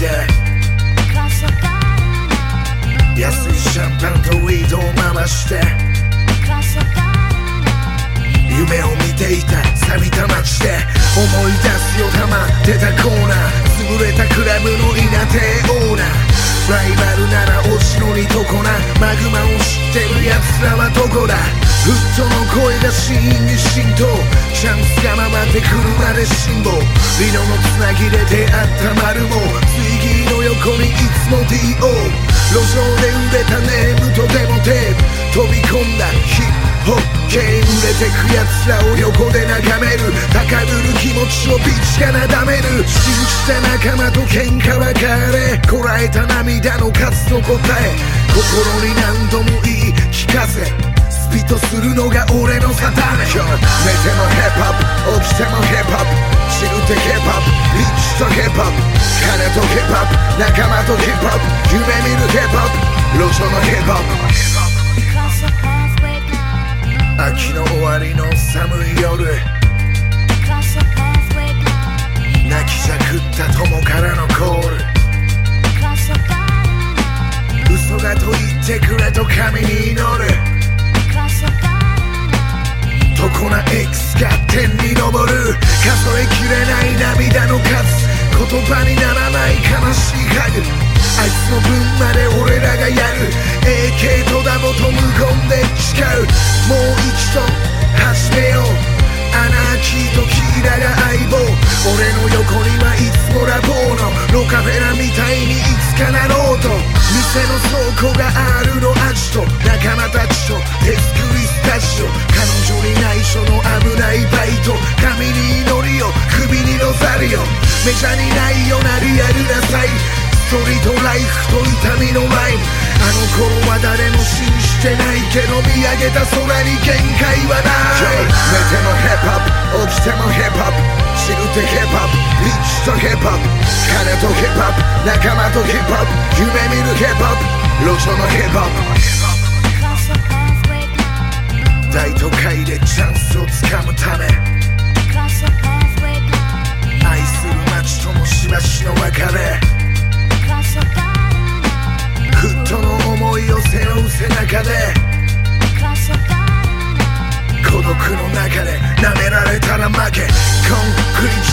で。安いシャンパンとウィードを回して。夢を見ていた錆びた街で。思い出すよ溜まってたコーナー。潰れたクラブの稲手オーナー。ライバルならお城にとこな。マグマを知ってる奴らはどこだ。フットの声がシーンに浸透。チャンスが回ってくるまで辛抱。リノのつなぎで出会った丸もこにいつも DO 路上で売れたネームとデモテープ。飛び込んだヒップホッケー売れてく奴らを横で眺める。高ぶる気持ちをビッチカなだめる。信じた仲間と喧嘩別れ。こらえた涙の数の答え。心に何度も言いが俺のサタネ寝てもヘップホップ起きてもヘップホップ死ぬってヘップホップリッチとヘップホップ金とヘップホップ仲間とヘップホップ夢見るヘップホップ路上のヘップホップ。秋の終わりの寒い夜数えきれない涙の数。言葉にならない悲しい家具あいつの分まで俺らがやる。AK とダボと無言で誓う。もう一度始めよう。アナーキーとメジャーにないようなリアルなサイストリートライフと痛みのラインあの頃は誰も信じてないけど見上げた空に限界はない。寝てもヘップホップ起きてもヘップホップ知るってヘップホップリッチとヘップホップ金とヘップホップ仲間とヘップホップ夢見るヘップホップ路上のヘップホップ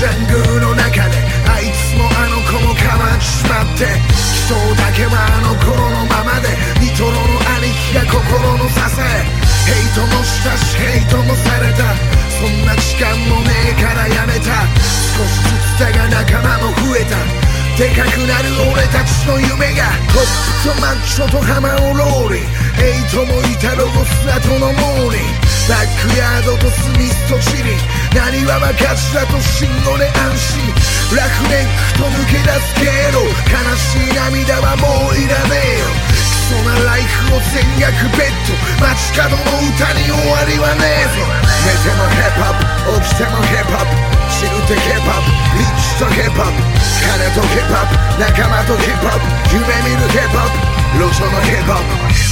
ジャングルの中であいつもあの子も変わっちまって人だけはあの頃のままでニトロの兄貴が心の支え。ヘイトもしたしヘイトもされた。そんな時間もねえからやめた。少しずつだが仲間も増えた。でかくなる俺たちの夢がトップとマッチョとハマをローリー。エイトもいたロゴス後のモーニングバックヤードとスミスとチリ何は分かちだと信号で安心。ラフネックと抜け出す経路。悲しい涙はもういらねえよ。そんなライフを全額ベッド街角の歌に終わりはねえぞ。寝てもヘップホップ。起きてもヘップホップ。知るってヘップホップ。リッチとヘップホップ。金とヘップホップ。仲間とヘップホップ。夢見るヘップホップ。路上のヘップホップ。